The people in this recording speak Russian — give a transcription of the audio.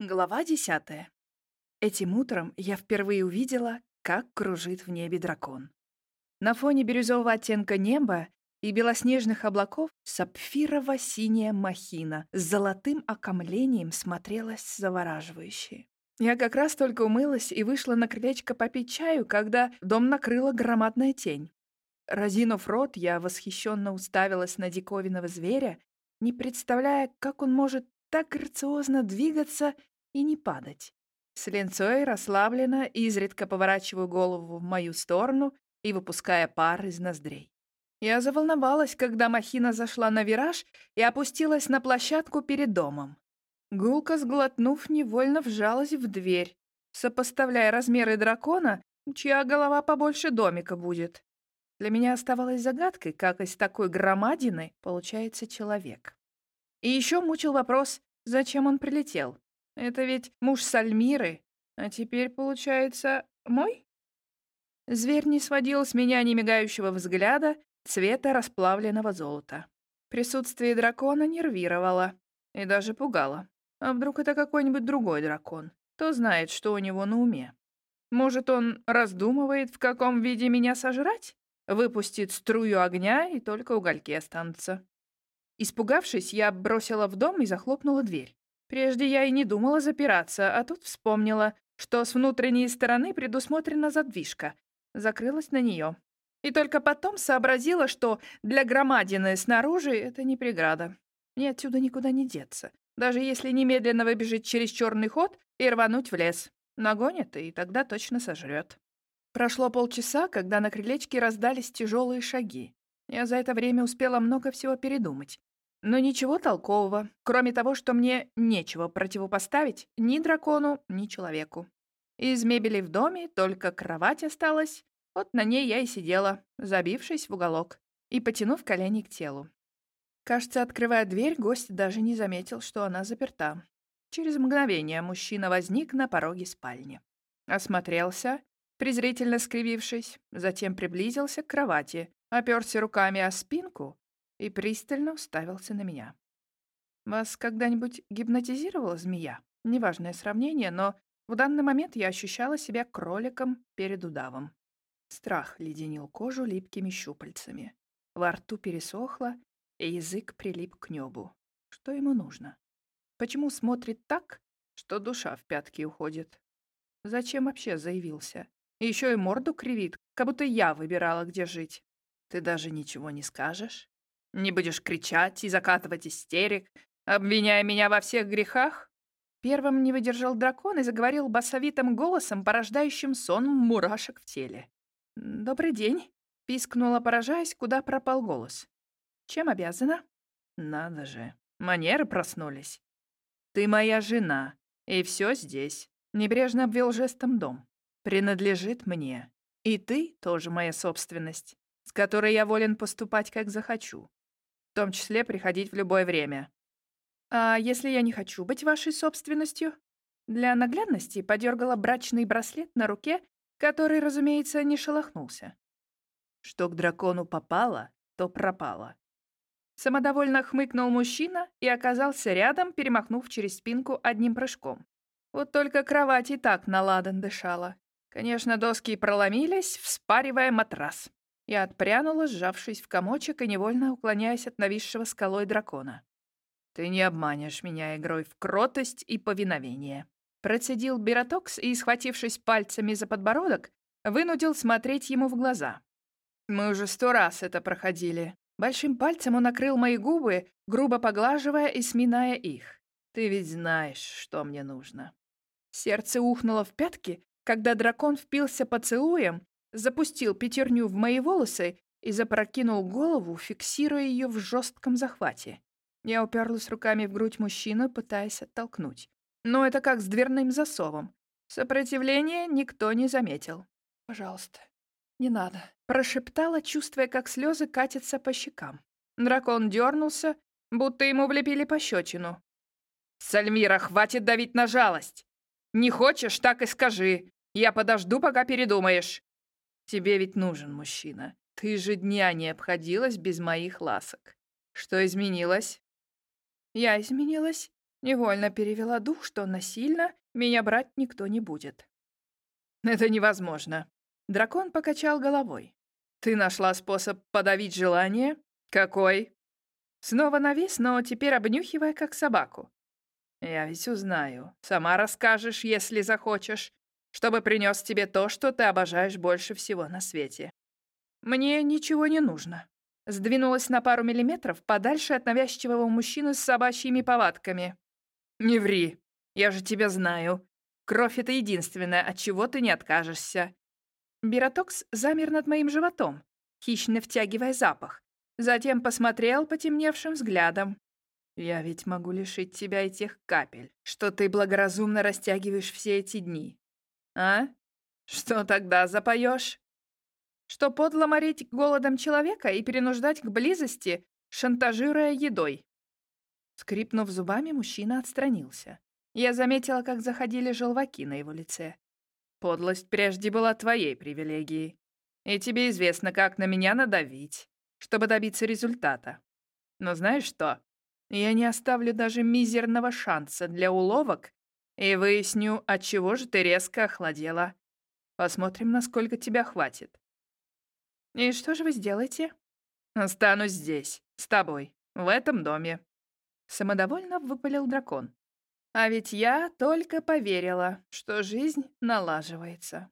Глава десятая. Этим утром я впервые увидела, как кружит в небе дракон. На фоне бирюзового оттенка неба и белоснежных облаков сапфирово-синяя махина с золотым окомлением смотрелась завораживающе. Я как раз только умылась и вышла на крылечко попить чаю, когда дом накрыла громадная тень. Разинув рот, я восхищенно уставилась на диковинного зверя, не представляя, как он может так грациозно двигаться и не падать. С ленцой расслабленно, изредка поворачиваю голову в мою сторону и выпуская пар из ноздрей. Я заволновалась, когда махина зашла на вираж и опустилась на площадку перед домом. Гулка, сглотнув, невольно вжалась в дверь, сопоставляя размеры дракона, чья голова побольше домика будет. Для меня оставалось загадкой, как из такой громадины получается человек. И еще мучил вопрос, зачем он прилетел. Это ведь муж Сальмиры, а теперь, получается, мой? Зверь не сводил с меня немигающего взгляда цвета расплавленного золота. Присутствие дракона нервировало и даже пугало. А вдруг это какой-нибудь другой дракон? Кто знает, что у него на уме? Может, он раздумывает, в каком виде меня сожрать? Выпустит струю огня, и только угольки останутся. Испугавшись, я бросила в дом и захлопнула дверь. Прежде я и не думала запираться, а тут вспомнила, что с внутренней стороны предусмотрена задвижка. Закрылась на нее. И только потом сообразила, что для громадины снаружи это не преграда. Мне отсюда никуда не деться. Даже если немедленно выбежать через черный ход и рвануть в лес. Нагонит, и тогда точно сожрет. Прошло полчаса, когда на крылечке раздались тяжелые шаги. Я за это время успела много всего передумать. Но ничего толкового, кроме того, что мне нечего противопоставить ни дракону, ни человеку. Из мебели в доме только кровать осталась, вот на ней я и сидела, забившись в уголок и потянув колени к телу. Кажется, открывая дверь, гость даже не заметил, что она заперта. Через мгновение мужчина возник на пороге спальни. Осмотрелся, презрительно скривившись, затем приблизился к кровати, оперся руками о спинку и пристально уставился на меня. «Вас когда-нибудь гипнотизировала змея? Неважное сравнение, но в данный момент я ощущала себя кроликом перед удавом. Страх леденил кожу липкими щупальцами. Во рту пересохло, и язык прилип к небу. Что ему нужно? Почему смотрит так, что душа в пятки уходит? Зачем вообще заявился? Еще и морду кривит, как будто я выбирала, где жить. Ты даже ничего не скажешь? Не будешь кричать и закатывать истерик, обвиняя меня во всех грехах?» Первым не выдержал дракон и заговорил басовитым голосом, порождающим сон мурашек в теле. «Добрый день», — пискнула, поражаясь, куда пропал голос. «Чем обязана?» «Надо же, манеры проснулись. Ты моя жена, и все здесь», — небрежно обвел жестом дом. «Принадлежит мне. И ты тоже моя собственность, с которой я волен поступать, как захочу в том числе приходить в любое время. А если я не хочу быть вашей собственностью? Для наглядности подергала брачный браслет на руке, который, разумеется, не шелохнулся. Что к дракону попало, то пропало. Самодовольно хмыкнул мужчина и оказался рядом, перемахнув через спинку одним прыжком. Вот только кровать и так наладан дышала. Конечно, доски проломились, вспаривая матрас. Я отпрянула, сжавшись в комочек и невольно уклоняясь от нависшего скалой дракона. «Ты не обманешь меня игрой в кротость и повиновение». Процедил Биротокс и, схватившись пальцами за подбородок, вынудил смотреть ему в глаза. «Мы уже сто раз это проходили». Большим пальцем он накрыл мои губы, грубо поглаживая и сминая их. «Ты ведь знаешь, что мне нужно». Сердце ухнуло в пятки, когда дракон впился поцелуем запустил пятерню в мои волосы и запрокинул голову, фиксируя ее в жестком захвате. Я уперлась руками в грудь мужчины, пытаясь оттолкнуть. Но это как с дверным засовом. Сопротивления никто не заметил. «Пожалуйста, не надо», — прошептала, чувствуя, как слезы катятся по щекам. Дракон дернулся, будто ему влепили пощечину. «Сальмира, хватит давить на жалость! Не хочешь, так и скажи. Я подожду, пока передумаешь. Тебе ведь нужен мужчина. Ты же дня не обходилась без моих ласок. Что изменилось? Я изменилась? Невольно перевела дух, что насильно меня брать никто не будет. Это невозможно. Дракон покачал головой. Ты нашла способ подавить желание? Какой? Снова навис, но теперь обнюхивая, как собаку. Я ведь узнаю. Сама расскажешь, если захочешь, чтобы принес тебе то, что ты обожаешь больше всего на свете. Мне ничего не нужно. Сдвинулась на пару миллиметров подальше от навязчивого мужчины с собачьими повадками. «Не ври. Я же тебя знаю. Кровь — это единственное, от чего ты не откажешься». Биротокс замер над моим животом, хищно втягивая запах. Затем посмотрел потемневшим взглядом. «Я ведь могу лишить тебя и тех капель, что ты благоразумно растягиваешь все эти дни. А? Что тогда запоешь? Что подло морить голодом человека и перенуждать к близости, шантажируя едой?» Скрипнув зубами, мужчина отстранился. Я заметила, как заходили желваки на его лице. «Подлость прежде была твоей привилегией. И тебе известно, как на меня надавить, чтобы добиться результата. Но знаешь что? Я не оставлю даже мизерного шанса для уловок и выясню, от чего же ты резко охладела. Посмотрим, насколько тебя хватит». «И что же вы сделаете?» «Останусь здесь, с тобой, в этом доме. Самодовольно выпалил дракон. А ведь я только поверила, что жизнь налаживается.